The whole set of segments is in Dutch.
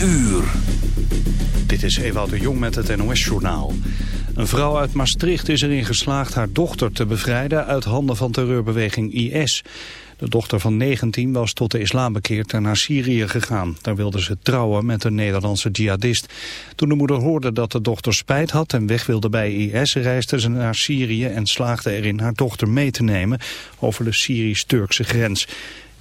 uur. Dit is Ewout de Jong met het NOS-journaal. Een vrouw uit Maastricht is erin geslaagd haar dochter te bevrijden uit handen van terreurbeweging IS. De dochter van 19 was tot de islam bekeerd en naar Syrië gegaan. Daar wilde ze trouwen met een Nederlandse jihadist. Toen de moeder hoorde dat de dochter spijt had en weg wilde bij IS... reisde ze naar Syrië en slaagde erin haar dochter mee te nemen... over de Syrisch-Turkse grens.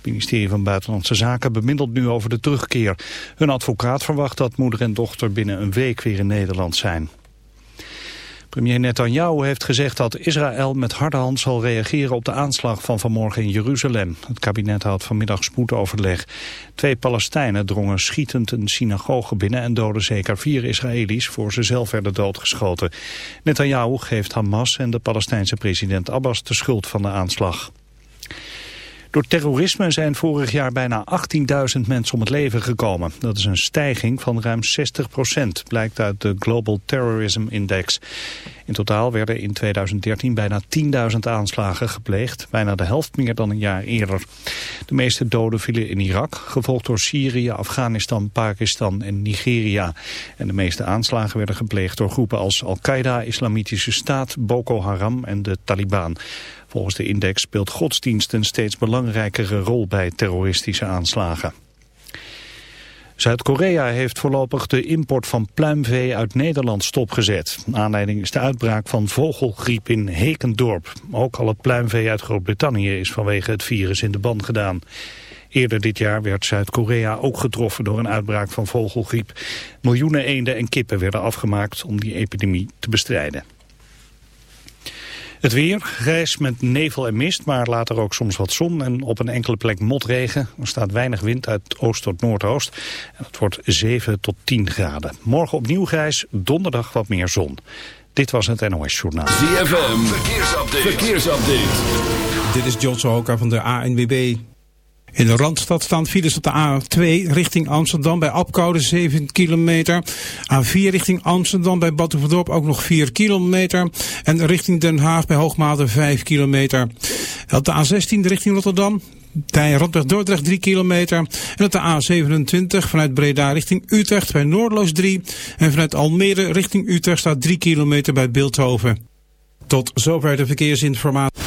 Ministerie van Buitenlandse Zaken bemiddelt nu over de terugkeer. Hun advocaat verwacht dat moeder en dochter binnen een week weer in Nederland zijn. Premier Netanyahu heeft gezegd dat Israël met harde hand zal reageren op de aanslag van vanmorgen in Jeruzalem. Het kabinet had vanmiddag spoedoverleg. Twee Palestijnen drongen schietend een synagoge binnen en doden zeker vier Israëli's voor ze zelf werden doodgeschoten. Netanyahu geeft Hamas en de Palestijnse president Abbas de schuld van de aanslag. Door terrorisme zijn vorig jaar bijna 18.000 mensen om het leven gekomen. Dat is een stijging van ruim 60 procent, blijkt uit de Global Terrorism Index. In totaal werden in 2013 bijna 10.000 aanslagen gepleegd, bijna de helft meer dan een jaar eerder. De meeste doden vielen in Irak, gevolgd door Syrië, Afghanistan, Pakistan en Nigeria. En de meeste aanslagen werden gepleegd door groepen als Al-Qaeda, Islamitische Staat, Boko Haram en de Taliban. Volgens de index speelt godsdienst een steeds belangrijkere rol bij terroristische aanslagen. Zuid-Korea heeft voorlopig de import van pluimvee uit Nederland stopgezet. Aanleiding is de uitbraak van vogelgriep in Hekendorp. Ook al het pluimvee uit Groot-Brittannië is vanwege het virus in de ban gedaan. Eerder dit jaar werd Zuid-Korea ook getroffen door een uitbraak van vogelgriep. Miljoenen eenden en kippen werden afgemaakt om die epidemie te bestrijden. Het weer, grijs met nevel en mist, maar later ook soms wat zon en op een enkele plek motregen. Er staat weinig wind uit oost tot noordoost en het wordt 7 tot 10 graden. Morgen opnieuw grijs, donderdag wat meer zon. Dit was het NOS Journaal. ZFM, verkeersupdate. verkeersupdate. Dit is John Sohoka van de ANWB. In de Randstad staan files op de A2 richting Amsterdam bij Apkoude 7 kilometer. A4 richting Amsterdam bij Batuverdorp ook nog 4 kilometer. En richting Den Haag bij Hoogmade 5 kilometer. Op de A16 richting Rotterdam bij Randweg Dordrecht 3 kilometer. En op de A27 vanuit Breda richting Utrecht bij Noordloos 3. En vanuit Almere richting Utrecht staat 3 kilometer bij Beeldhoven. Tot zover de verkeersinformatie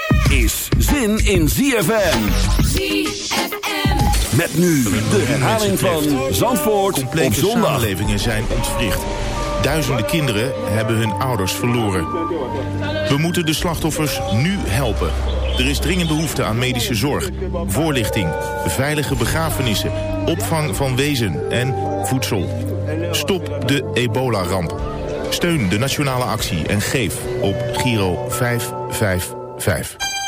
Is zin in ZFM. ZFM. Met nu de herhaling van Zandvoort Complete op zondag. samenlevingen zijn ontwricht. Duizenden kinderen hebben hun ouders verloren. We moeten de slachtoffers nu helpen. Er is dringend behoefte aan medische zorg, voorlichting, veilige begrafenissen, opvang van wezen en voedsel. Stop de ebola-ramp. Steun de nationale actie en geef op Giro 555.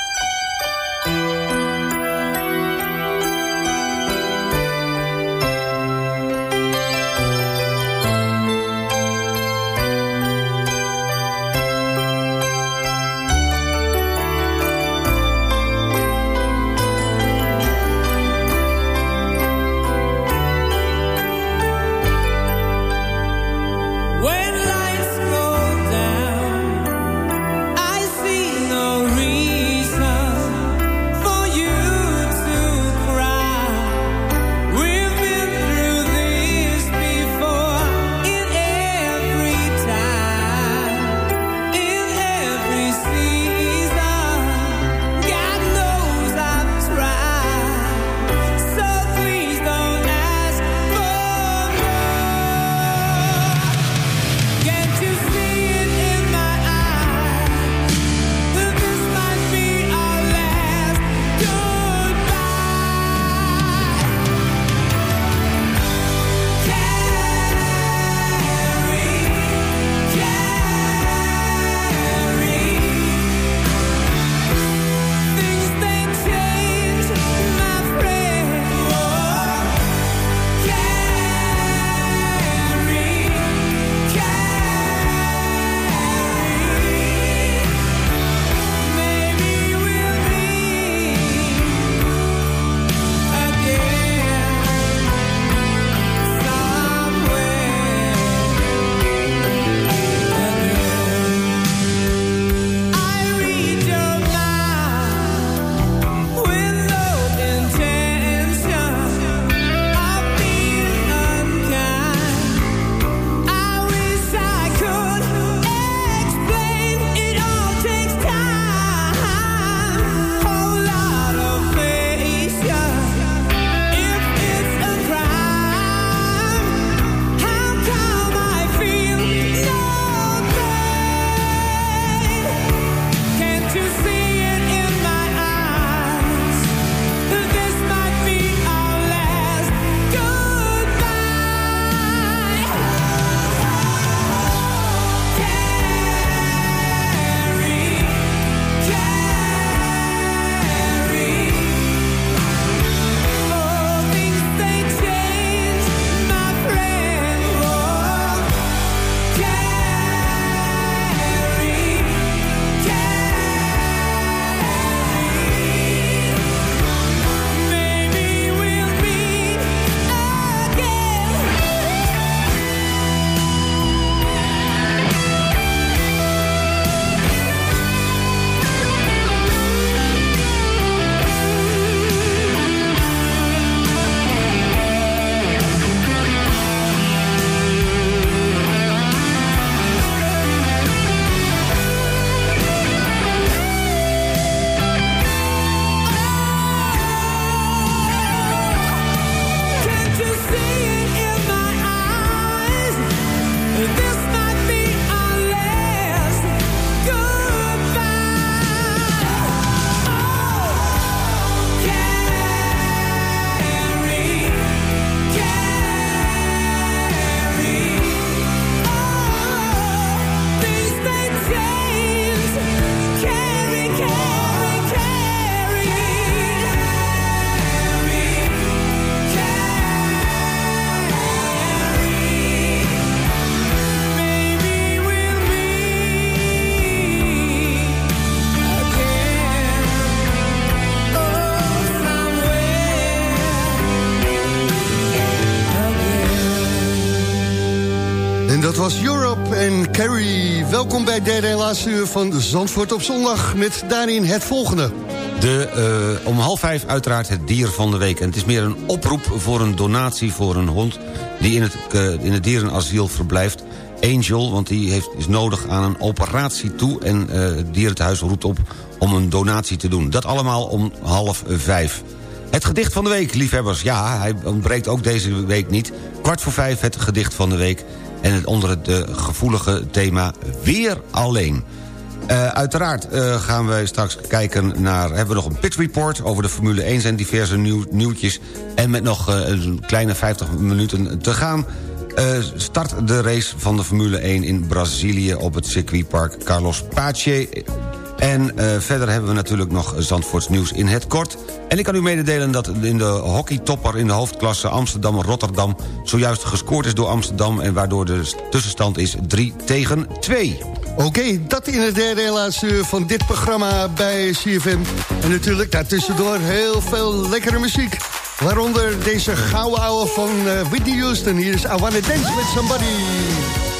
Welkom bij derde en uur van Zandvoort op zondag... met daarin het volgende. De, uh, om half vijf uiteraard het dier van de week. En het is meer een oproep voor een donatie voor een hond... die in het, uh, in het dierenasiel verblijft. Angel, want die heeft, is nodig aan een operatie toe... en uh, het dierenthuis roept op om een donatie te doen. Dat allemaal om half vijf. Het gedicht van de week, liefhebbers. Ja, hij ontbreekt ook deze week niet. Kwart voor vijf het gedicht van de week. En het onder het uh, gevoelige thema Weer Alleen. Uh, uiteraard uh, gaan we straks kijken naar... hebben we nog een pit report over de Formule 1 en diverse nieuw, nieuwtjes. En met nog uh, een kleine 50 minuten te gaan... start de race van de Formule 1 in Brazilië... op het circuitpark Carlos Pache en uh, verder hebben we natuurlijk nog Zandvoorts nieuws in het kort. En ik kan u mededelen dat in de hockeytopper in de hoofdklasse Amsterdam-Rotterdam... zojuist gescoord is door Amsterdam... en waardoor de tussenstand is 3 tegen 2. Oké, dat in het derde en laatste uur van dit programma bij CFM. En natuurlijk daartussendoor heel veel lekkere muziek. Waaronder deze gouden ouwe van uh, Whitney Houston. Hier is I Wanna Dance With Somebody.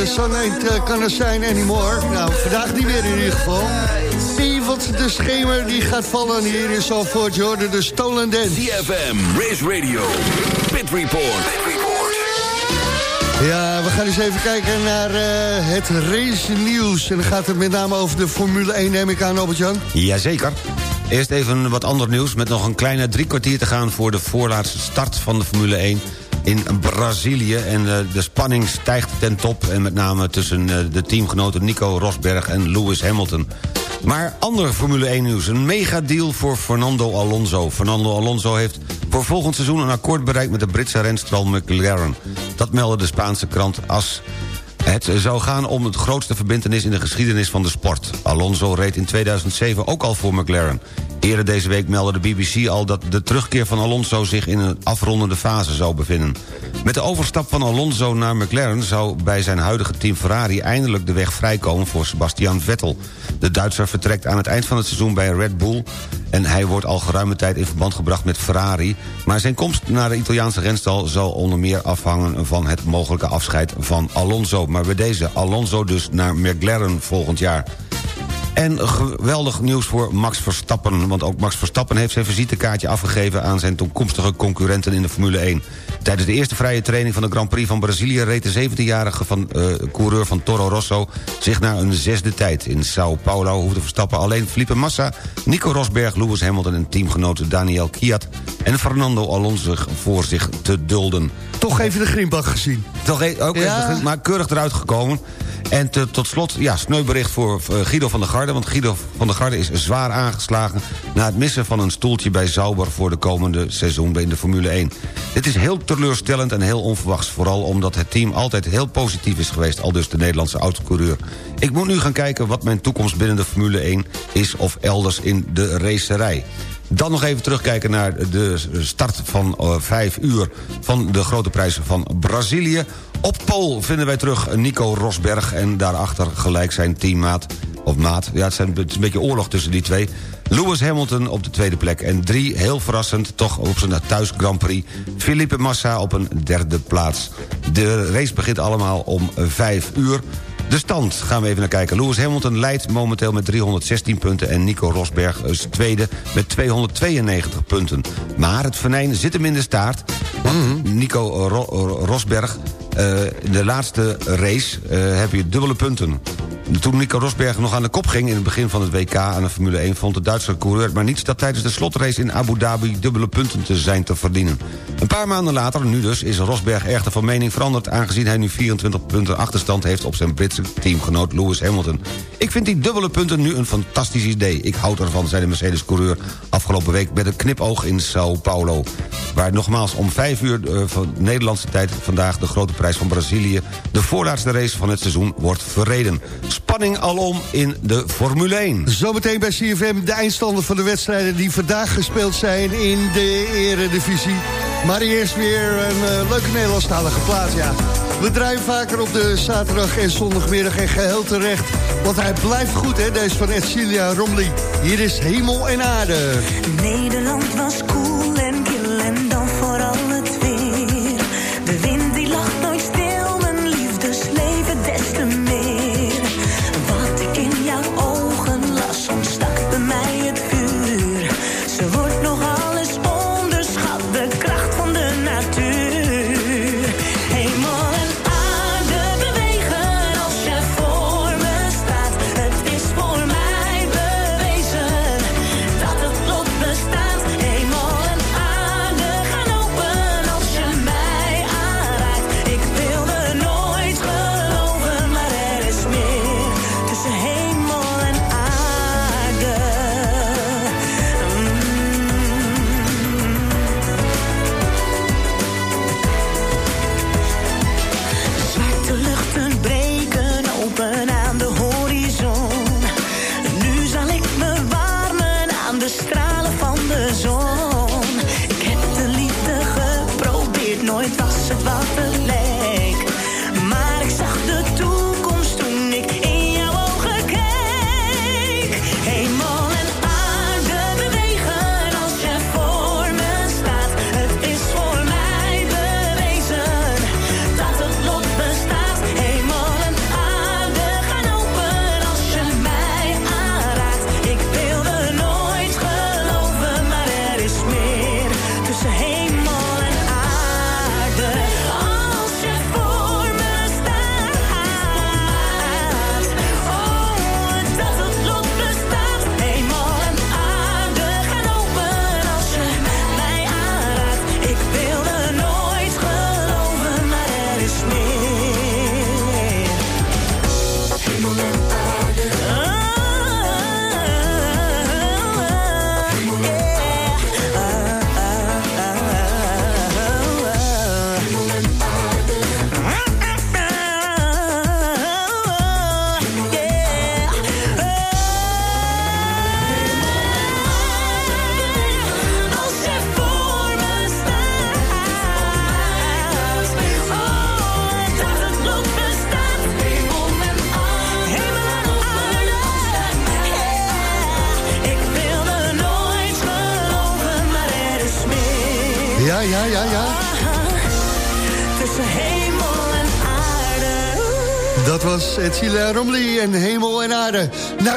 The sun ain't uh, gonna shine anymore. Nou, vandaag niet meer in ieder geval. Evert de schemer die gaat vallen hier in Zalvoort. Je hoorde de Stolen Dance. DFM, Race Radio, Pit Report. Ja, we gaan eens even kijken naar eh, het race nieuws. En dan gaat het met name over de Formule 1, neem ik aan, Albert-Jan. Jazeker. Eerst even wat ander nieuws. Met nog een kleine drie kwartier te gaan... voor de voorlaatste start van de Formule 1 in Brazilië. En eh, de spanning stijgt ten top. En met name tussen eh, de teamgenoten Nico Rosberg en Lewis Hamilton. Maar ander Formule 1 nieuws. Een megadeal voor Fernando Alonso. Fernando Alonso heeft voor volgend seizoen een akkoord bereikt... met de Britse renstral McLaren. Dat meldde de Spaanse krant AS. Het zou gaan om het grootste verbindenis in de geschiedenis van de sport. Alonso reed in 2007 ook al voor McLaren. Eerder deze week meldde de BBC al dat de terugkeer van Alonso... zich in een afrondende fase zou bevinden. Met de overstap van Alonso naar McLaren... zou bij zijn huidige team Ferrari eindelijk de weg vrijkomen voor Sebastian Vettel. De Duitser vertrekt aan het eind van het seizoen bij Red Bull... en hij wordt al geruime tijd in verband gebracht met Ferrari... maar zijn komst naar de Italiaanse renstal zal onder meer afhangen... van het mogelijke afscheid van Alonso. Maar bij deze Alonso dus naar McLaren volgend jaar. En geweldig nieuws voor Max Verstappen. Want ook Max Verstappen heeft zijn visitekaartje afgegeven... aan zijn toekomstige concurrenten in de Formule 1. Tijdens de eerste vrije training van de Grand Prix van Brazilië... reed de 17-jarige van, eh, coureur van Toro Rosso zich naar een zesde tijd. In Sao Paulo hoefde Verstappen alleen Felipe Massa... Nico Rosberg, Lewis Hamilton en teamgenoot Daniel Kiat... en Fernando Alonso voor zich te dulden. Toch even de greenbak gezien. Toch e- ook Ja. even, maar keurig eruit gekomen. En tot slot, ja, sneuwbericht voor eh, Guido van der Garde... want Guido van der Garde is zwaar aangeslagen... na het missen van een stoeltje bij Sauber... voor de komende seizoen in de Formule 1. Dit is heel teleurstellend en heel onverwachts... vooral omdat het team altijd heel positief is geweest... al dus de Nederlandse autocoureur. Ik moet nu gaan kijken wat mijn toekomst binnen de Formule 1 is... of elders in de racerij. Dan nog even terugkijken naar de start van uh, 5 uur... van de grote prijs van Brazilië. Op pol vinden wij terug Nico Rosberg... en daarachter gelijk zijn teammaat of maat. Ja, het, zijn, het is een beetje oorlog tussen die twee. Lewis Hamilton op de tweede plek. En drie, heel verrassend, toch op zijn thuis Grand Prix... Felipe Massa op een derde plaats. De race begint allemaal om vijf uur. De stand gaan we even naar kijken. Lewis Hamilton leidt momenteel met 316 punten... en Nico Rosberg is tweede met 292 punten. Maar het venijn zit hem in de staart. Want Nico Ro Rosberg, de laatste race uh, heb je dubbele punten. Toen Nico Rosberg nog aan de kop ging in het begin van het WK aan de Formule 1... vond de Duitse coureur maar niets dat tijdens de slotrace in Abu Dhabi... dubbele punten te zijn te verdienen. Een paar maanden later, nu dus, is Rosberg echter van mening veranderd... aangezien hij nu 24 punten achterstand heeft op zijn Britse teamgenoot Lewis Hamilton. Ik vind die dubbele punten nu een fantastisch idee. Ik houd ervan, zei de Mercedes-coureur afgelopen week... met een knipoog in Sao Paulo. Waar nogmaals om 5 uur uh, van Nederlandse tijd vandaag... de grote prijs van Brazilië, de voorlaatste race van het seizoen, wordt verreden spanning alom in de Formule 1. Zometeen bij CFM de eindstanden van de wedstrijden... die vandaag gespeeld zijn in de eredivisie. Maar eerst weer een uh, leuke Nederlandstalige plaats, ja. We draaien vaker op de zaterdag en zondagmiddag en geheel terecht. Want hij blijft goed, hè, deze van Edcilia Romley. Hier is Hemel en Aarde. Nederland was cool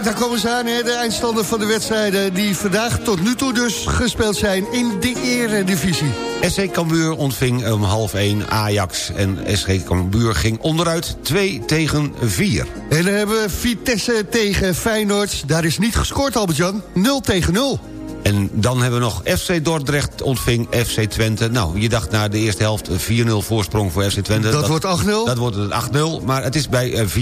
daar komen ze aan, hè, de eindstanden van de wedstrijden... die vandaag tot nu toe dus gespeeld zijn in de eredivisie. SC Cambuur ontving om half 1 Ajax en SC Cambuur ging onderuit 2 tegen 4. En dan hebben we Vitesse tegen Feyenoord. Daar is niet gescoord, Albert-Jan. 0 tegen 0. En dan hebben we nog FC Dordrecht ontving FC Twente. Nou, je dacht na de eerste helft 4-0 voorsprong voor FC Twente. Dat, wordt 8-0? Dat wordt het 8-0, maar het is bij 4-0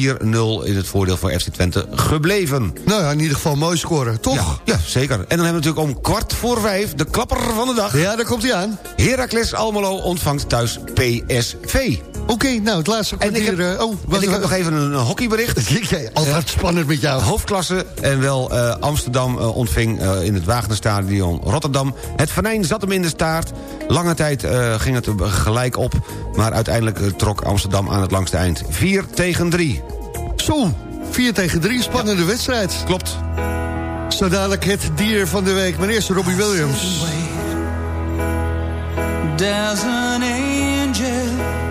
in het voordeel voor FC Twente gebleven. Nou ja, in ieder geval mooi scoren, toch? Ja, ja, zeker. En dan hebben we natuurlijk om kwart voor vijf de klapper van de dag. Ja, daar komt hij aan. Heracles Almelo ontvangt thuis PSV. Oké, nou, het laatste En ik kwartier... heb, eh, oh, wat, en ik heb nog even een hockeybericht. Altijd spannend met jou. Hoofdklasse en wel eh, Amsterdam eh, ontving eh, in het Wagenerstadion Rotterdam. Het venijn zat hem in de staart. Lange tijd eh, ging het er gelijk op. Maar uiteindelijk trok Amsterdam aan het langste eind. 4 tegen 3. Zo, 4 tegen 3, spannende wedstrijd. Klopt. Zo dadelijk het dier van de week. Eerst Robbie Williams. There's an angel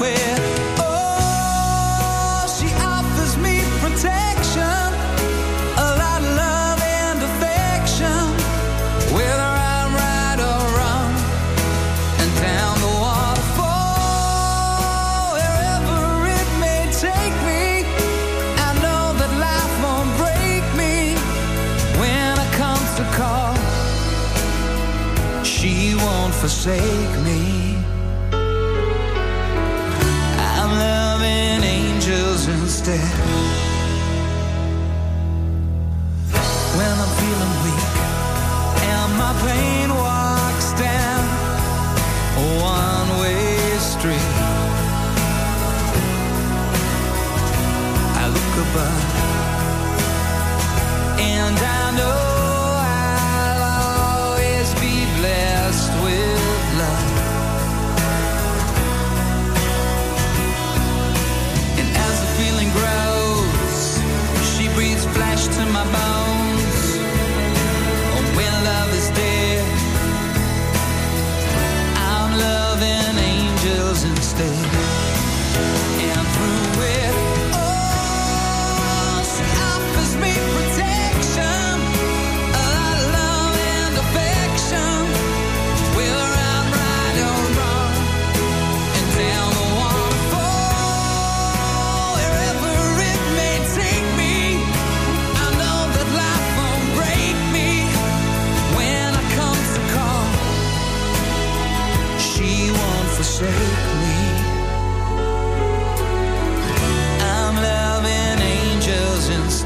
forsake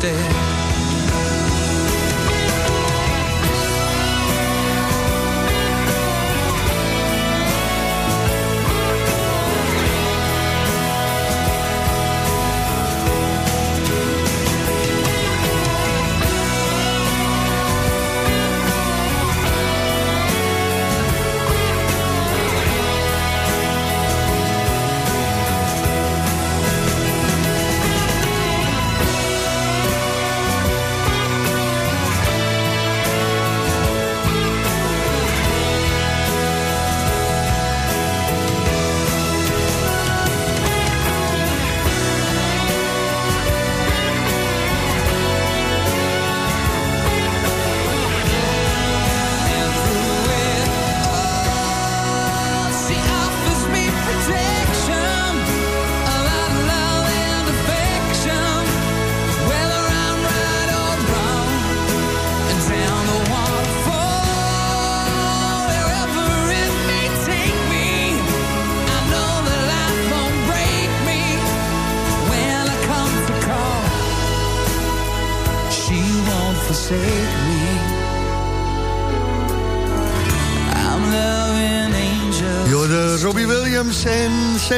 angels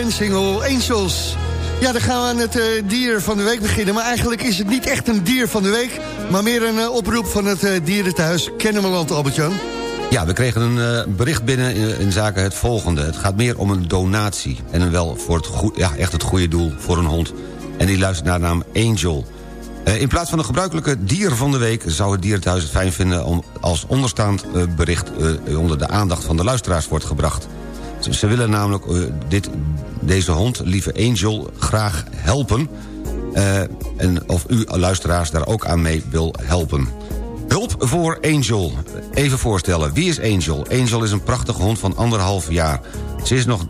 single Angels. Ja, dan gaan we aan het eh, dier van de week beginnen. Maar eigenlijk is het niet echt een dier van de week... maar meer een eh, oproep van het uh, dierenthuis Kennemerland, Albert-Jan. Ja, we kregen een bericht binnen in, zaken het volgende. Het gaat meer om een donatie. En een wel voor het goe- ja, echt het goede doel voor een hond. En die luistert naar de naam Angel. In plaats van een gebruikelijke dier van de week... zou het dierenthuis het fijn vinden om als onderstaand bericht... onder de aandacht van de luisteraars wordt gebracht. Ze, willen namelijk eh, dit, deze hond, lieve Angel, graag helpen... Eh, en of u luisteraars daar ook aan mee wil helpen. Hulp voor Angel. Even voorstellen, wie is Angel? Angel is een prachtige hond van anderhalf jaar. Ze is nog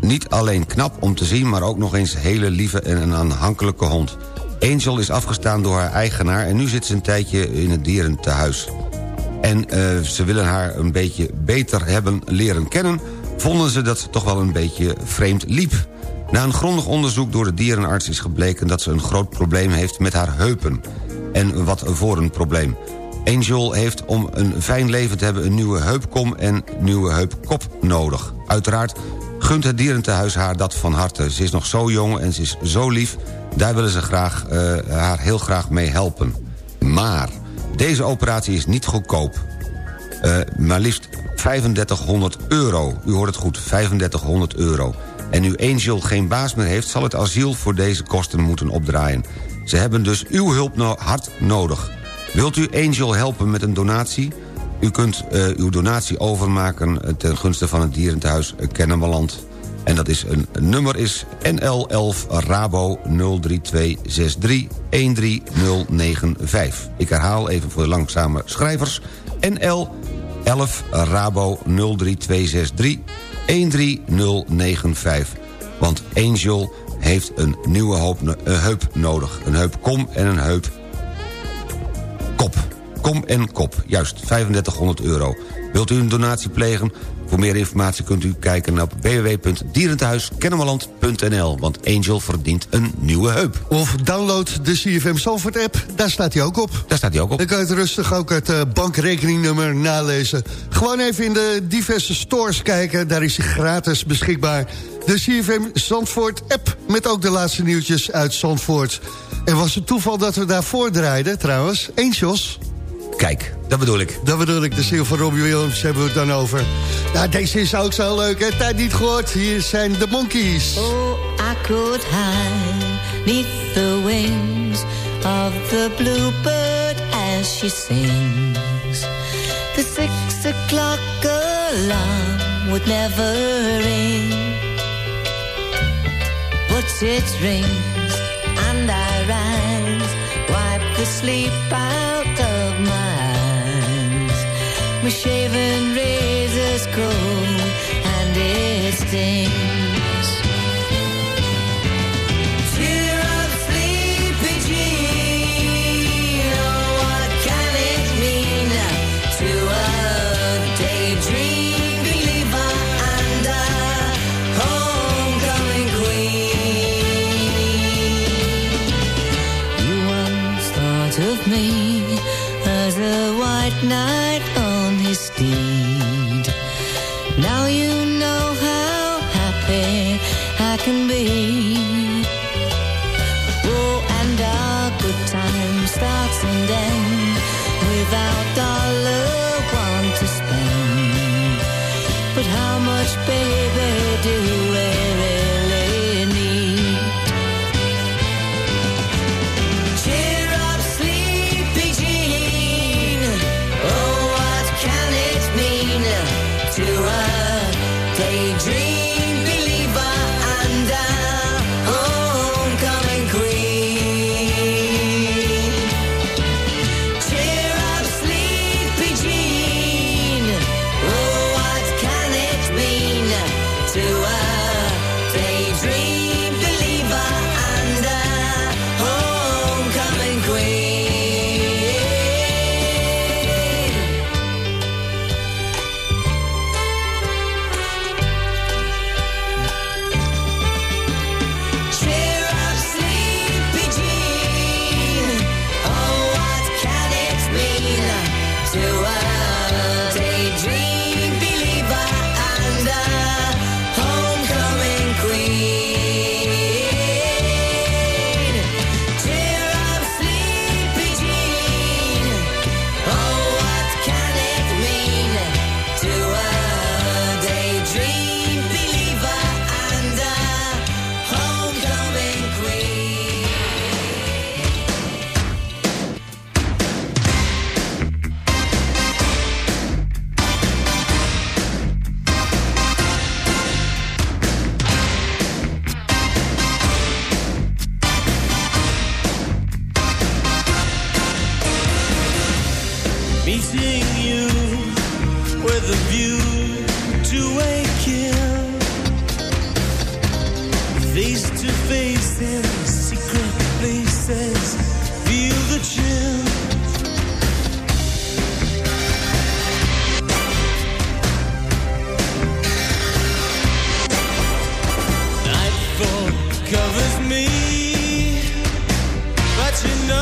niet alleen knap om te zien... maar ook nog eens hele lieve en een aanhankelijke hond. Angel is afgestaan door haar eigenaar... en nu zit ze een tijdje in het dierentehuis. En eh, ze willen haar een beetje beter hebben leren kennen... vonden ze dat ze toch wel een beetje vreemd liep. Na een grondig onderzoek door de dierenarts is gebleken... dat ze een groot probleem heeft met haar heupen. En wat voor een probleem. Angel heeft om een fijn leven te hebben... een nieuwe heupkom en nieuwe heupkop nodig. Uiteraard gunt het dierentehuis haar dat van harte. Ze is nog zo jong en ze is zo lief. Daar willen ze graag, eh, haar heel graag mee helpen. Maar deze operatie is niet goedkoop. Eh, maar liefst 3500 euro. U hoort het goed, 3500 euro. En nu Angel geen baas meer heeft... zal het asiel voor deze kosten moeten opdraaien. Ze hebben dus uw hulp hard nodig. Wilt u Angel helpen met een donatie? U kunt uh, uw donatie overmaken eh, ten gunste van het dierentehuis Kennemerland. En dat is een, een nummer is NL11 Rabo 03263 13095. Ik herhaal even voor de langzame schrijvers. NL 11 Rabo 03263 13095. Want Angel heeft een nieuwe hoop, een heup nodig. Een heup kom en een heup kop. Kom en kop, juist, 3500 euro. Wilt u een donatie plegen? Voor meer informatie kunt u kijken op www.dierenthuiskennemerland.nl. Want Angel verdient een nieuwe heup. Of download de CFM Zalvoort app, daar staat hij ook op. Daar staat hij ook op. Dan kan je het rustig ook het uh, bankrekeningnummer nalezen. Gewoon even in de diverse stores kijken, daar is hij gratis beschikbaar. De CFM Zandvoort app, met ook de laatste nieuwtjes uit Zandvoort. En was het toeval dat we daarvoor draaiden trouwens, Angels... Kijk, dat bedoel ik. Dat bedoel ik, de ziel van Robbie Williams hebben we het dan over. Nou, deze is ook zo leuk, hè? Tijd niet gehoord. Hier zijn de Monkeys. Oh, I could hide neath the wings of the bluebird as she sings. The six o'clock alarm would never ring. But it rings and I rise, wipe the sleep out My shaven razor's cold and it stings. To a daydream you know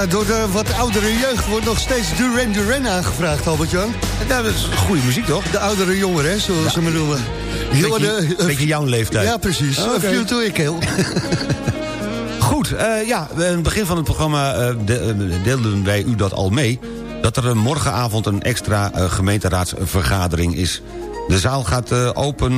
Ja, door de wat oudere jeugd wordt nog steeds Duran Duran aangevraagd, Albert-Jan. Ja, dat is goede muziek, toch? De oudere jongeren, hè, we ze maar noemen. Beetje, eh, beetje jouw leeftijd. Ja, precies. Oké. Een view to kill. Goed, eh, ja, in het begin van het programma eh, de- deelden wij u dat al mee... dat er morgenavond een extra gemeenteraadsvergadering is. De zaal gaat open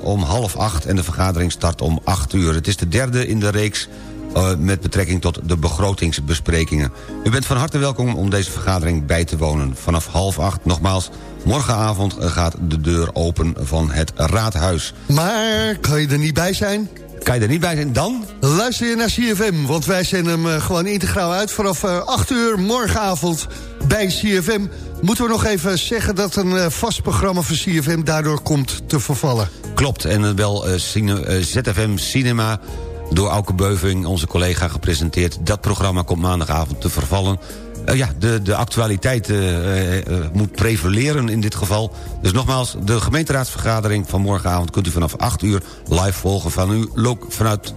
om half acht en de vergadering start om acht uur. Het is de derde in de reeks eh, met betrekking tot de begrotingsbesprekingen. U bent van harte welkom om deze vergadering bij te wonen. Vanaf half acht, nogmaals, morgenavond gaat de deur open van het raadhuis. Maar kan je er niet bij zijn? Kan je er niet bij zijn dan? Luister je naar CFM, want wij zenden hem eh, gewoon integraal uit... vanaf eh, 8 uur morgenavond bij CFM. Moeten we nog even zeggen dat een vast programma van CFM... daardoor komt te vervallen. Klopt, en wel cine- eh, ZFM Cinema door Auke Beuving, onze collega, gepresenteerd. Dat programma komt maandagavond te vervallen. Eh, ja, de, de actualiteit eh, eh, moet prevaleren in dit geval. Dus nogmaals, de gemeenteraadsvergadering van morgenavond... kunt u vanaf 8 uur live volgen van vanuit,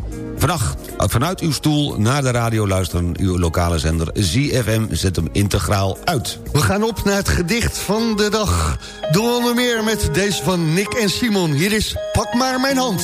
vanuit uw stoel naar de radio luisteren. Uw lokale zender ZFM zet hem integraal uit. We gaan op naar het gedicht van de dag. Doen we onder meer met deze van Nick en Simon. Hier is Pak maar mijn hand.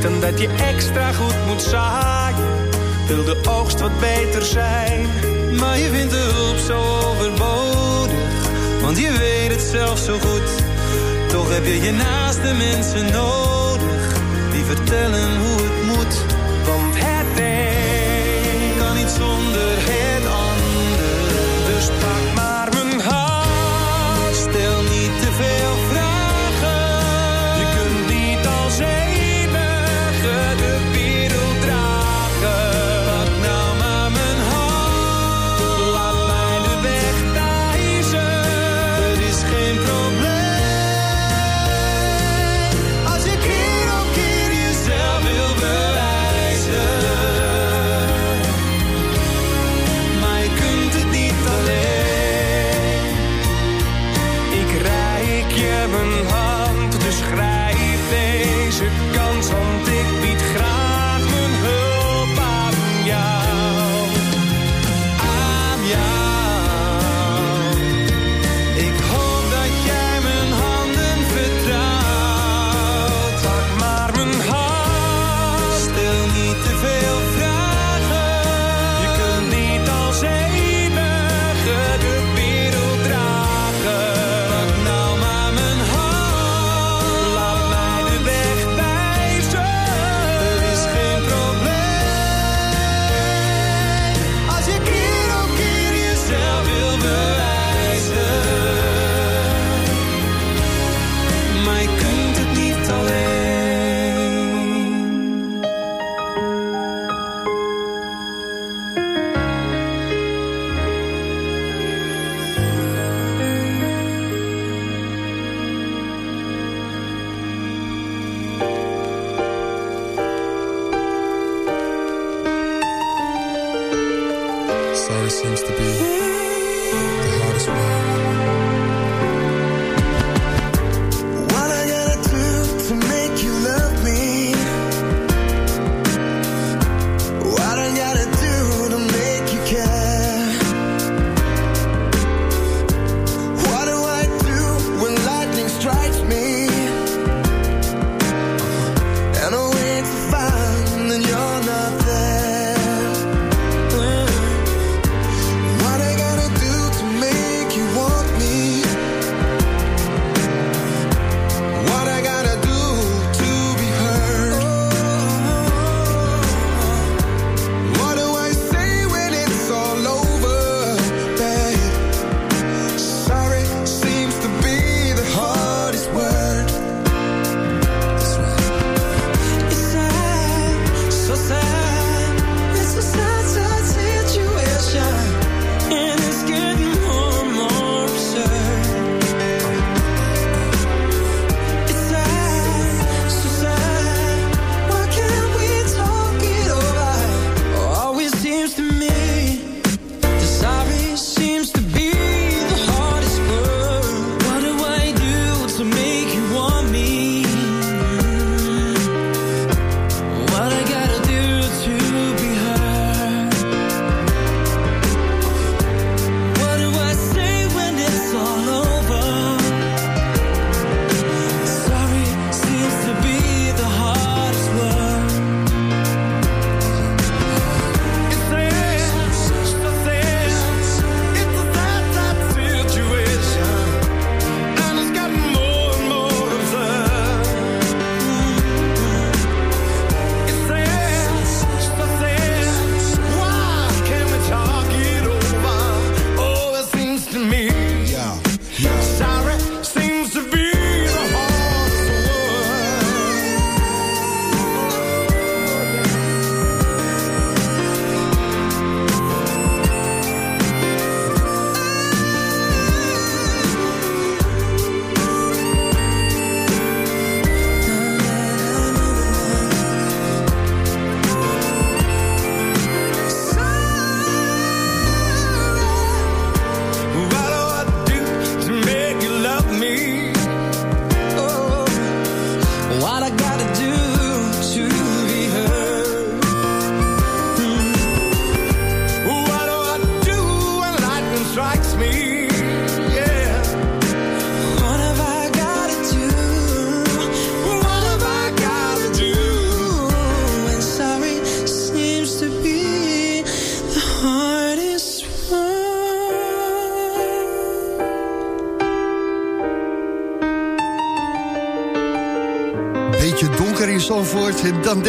Dan dat je extra goed moet zaaien. Wil de oogst wat beter zijn, maar je vindt de hulp zo overbodig. Want je weet het zelf zo goed, toch heb je je naaste mensen nodig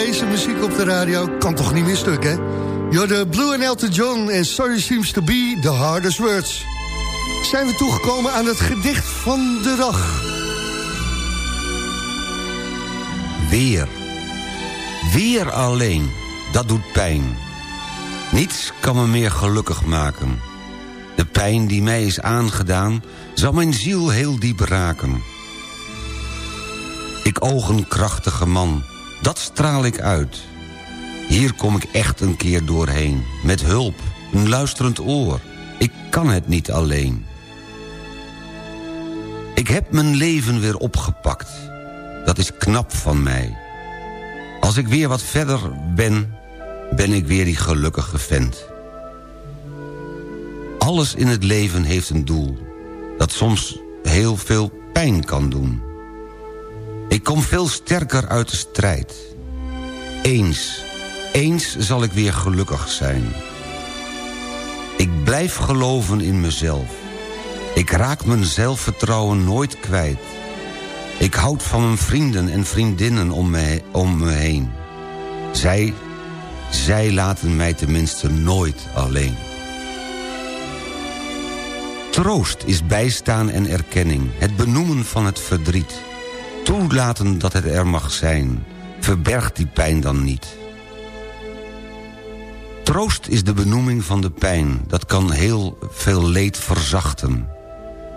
deze muziek op de radio. Kan toch niet stuk, hè? You're the Blue and Elton John en Sorry Seems to Be the Hardest Words. Zijn we toegekomen aan het gedicht van de dag. Weer. Weer alleen. Dat doet pijn. Niets kan me meer gelukkig maken. De pijn die mij is aangedaan... zal mijn ziel heel diep raken. Ik oog een krachtige man. Dat straal ik uit. Hier kom ik echt een keer doorheen. Met hulp, een luisterend oor. Ik kan het niet alleen. Ik heb mijn leven weer opgepakt. Dat is knap van mij. Als ik weer wat verder ben, ben ik weer die gelukkige vent. Alles in het leven heeft een doel... dat soms heel veel pijn kan doen. Ik kom veel sterker uit de strijd. Eens, eens zal ik weer gelukkig zijn. Ik blijf geloven in mezelf. Ik raak mijn zelfvertrouwen nooit kwijt. Ik houd van mijn vrienden en vriendinnen om me, om me heen. Zij, zij laten mij tenminste nooit alleen. Troost is bijstaan en erkenning. Het benoemen van het verdriet. Toelaten dat het er mag zijn. Verberg die pijn dan niet. Troost is de benoeming van de pijn. Dat kan heel veel leed verzachten.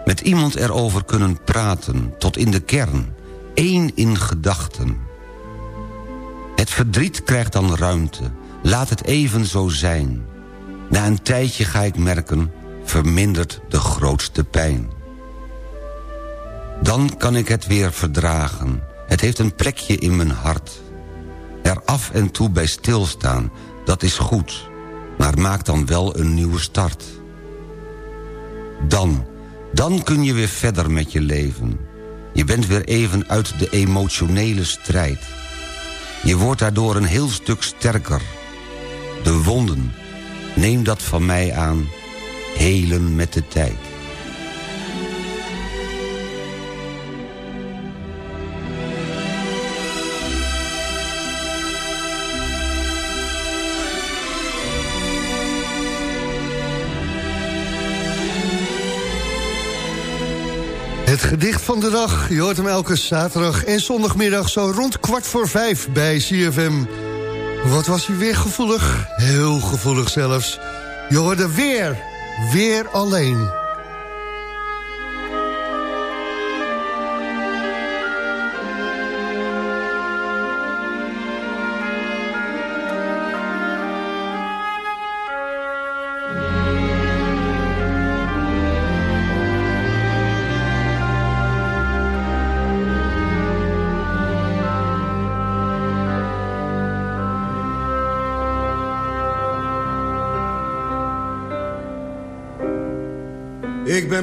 Met iemand erover kunnen praten, tot in de kern. Eén in gedachten. Het verdriet krijgt dan ruimte. Laat het even zo zijn. Na een tijdje ga ik merken, vermindert de grootste pijn. Dan kan ik het weer verdragen. Het heeft een plekje in mijn hart. Er af en toe bij stilstaan, dat is goed. Maar maak dan wel een nieuwe start. Dan, dan kun je weer verder met je leven. Je bent weer even uit de emotionele strijd. Je wordt daardoor een heel stuk sterker. De wonden, neem dat van mij aan, helen met de tijd. Het gedicht van de dag, je hoort hem elke zaterdag en zondagmiddag... zo rond kwart voor vijf bij CFM. Wat was u weer gevoelig? Heel gevoelig zelfs. Je hoorde weer, weer alleen.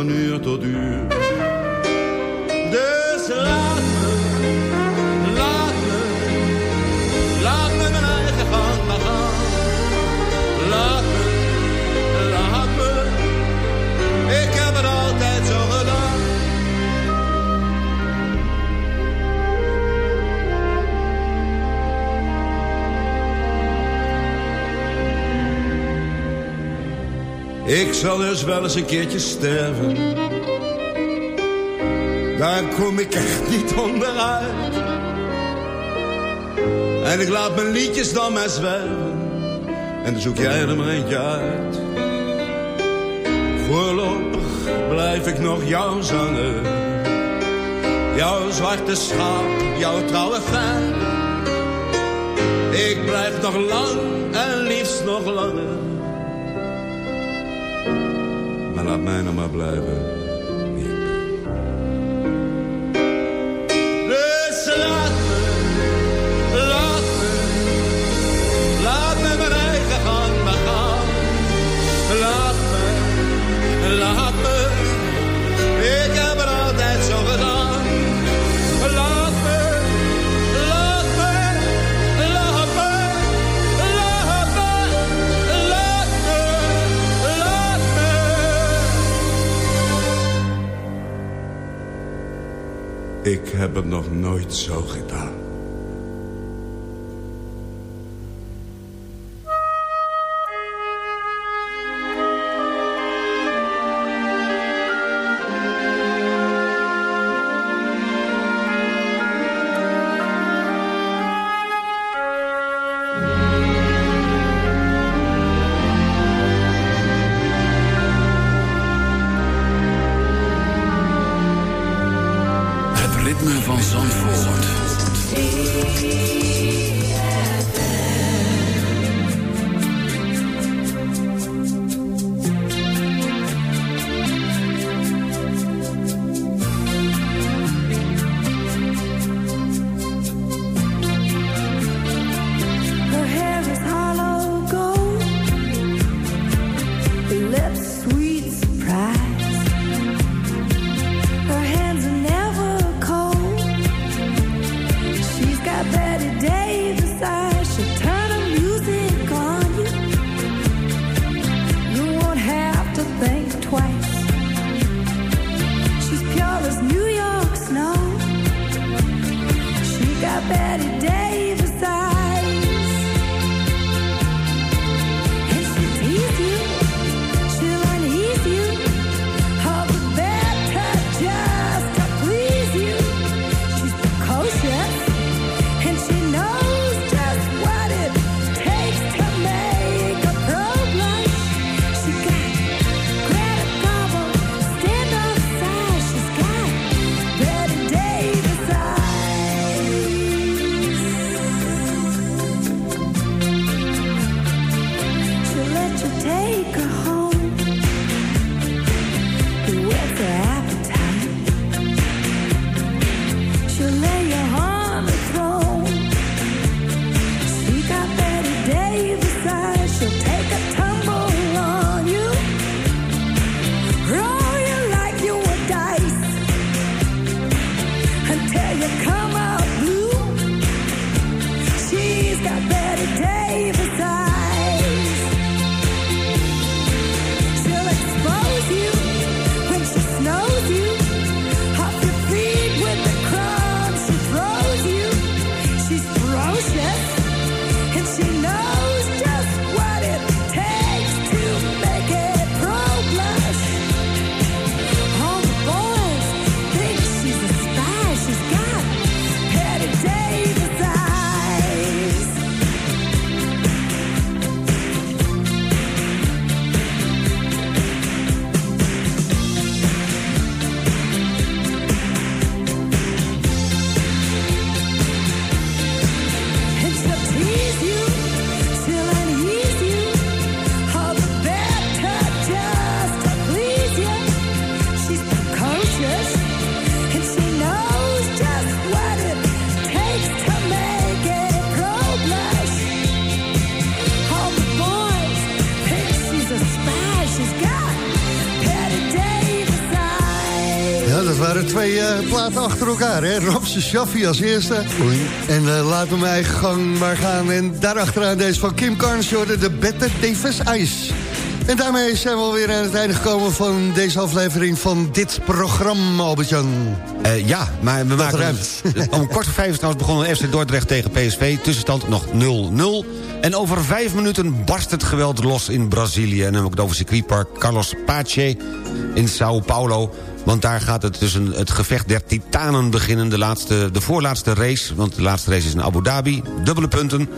uur tot uur. Dus Ik zal dus wel eens een keertje sterven. Daar kom ik echt niet onderuit. En ik laat mijn liedjes dan maar zwerven. En dan zoek jij er maar eentje uit. Voorlopig blijf ik nog jou zangen. Jouw zwarte schaap, jouw trouwe fan. Ik blijf nog lang en liefst nog langer. Maar laat mij nog maar blijven. Ik heb het nog nooit zo gedaan. Platen achter elkaar. Hè? Shaffi als eerste. En uh, laat mijn eigen gang maar gaan. En daarachteraan deze van Kim Carnes, de Bette Davis Ice. En daarmee zijn we alweer aan het einde gekomen van deze aflevering van dit programma, Albert-Jan. Uh, ja, maar we maken... om kwart voor vijf is trouwens begonnen FC Dordrecht tegen PSV. Tussenstand nog 0-0. En over vijf minuten barst het geweld los in Brazilië. En dan heb ik het over circuitpark Carlos Pache in Sao Paulo. Want daar gaat het tussen het gevecht der titanen beginnen. De, laatste, de voorlaatste race, want de laatste race is in Abu Dhabi. Dubbele punten.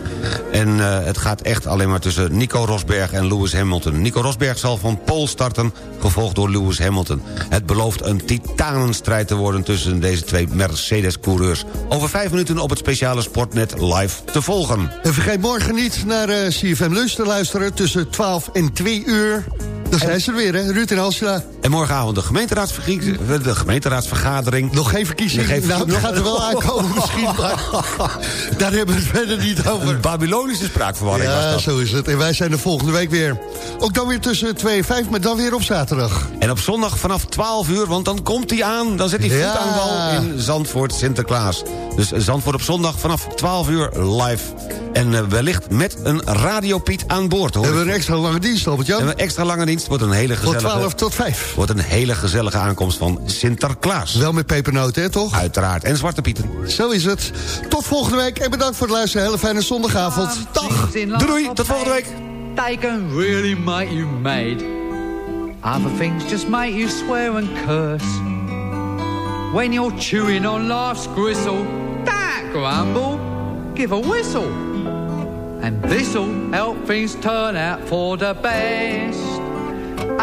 En uh, het gaat echt alleen maar tussen Nico Rosberg en Lewis Hamilton. Nico Rosberg zal van Pole starten, gevolgd door Lewis Hamilton. Het belooft een titanenstrijd te worden tussen deze twee Mercedes-coureurs. Over vijf minuten op het speciale Sportnet live te volgen. En vergeet morgen niet naar uh, CFM Lunch te luisteren tussen 12 en 2 uur. Dan zijn ze er weer, hè? Ruud en Halsja. En morgenavond de, gemeenteraadsvergadering, de gemeenteraadsvergadering. Nog geen verkiezing. Geen nou, dat gaat er wel aankomen misschien. Maar daar hebben we het verder niet over. Een Babylonische spraakverwarring ja, was dat. zo is het. En wij zijn er volgende week weer. Ook dan weer tussen 2 en 5, maar dan weer op zaterdag. En op zondag vanaf 12 uur, want dan komt hij aan. Dan zet hij voet aan wal in Zandvoort Sinterklaas. Dus Zandvoort op zondag vanaf 12 uur live. En eh, wellicht met een radiopiet aan boord. Hoor. We hebben een extra lange dienst, Albert-Jan. En een extra lange dienst wordt een hele gezellige... 12 tot 5. Wordt een hele gezellige aankomst van Sinterklaas. Wel met pepernoten, hè, toch? Uiteraard. En Zwarte Pieten. Zo is het. Tot volgende week en bedankt voor het luisteren. Hele fijne zondagavond. Dag. Doei doei, tot volgende week. They can really make you mad. Other things just make you swear and curse. When you're chewing on life's gristle, that grumble, give a whistle. And this'll help things turn out for the best.